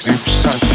Zip such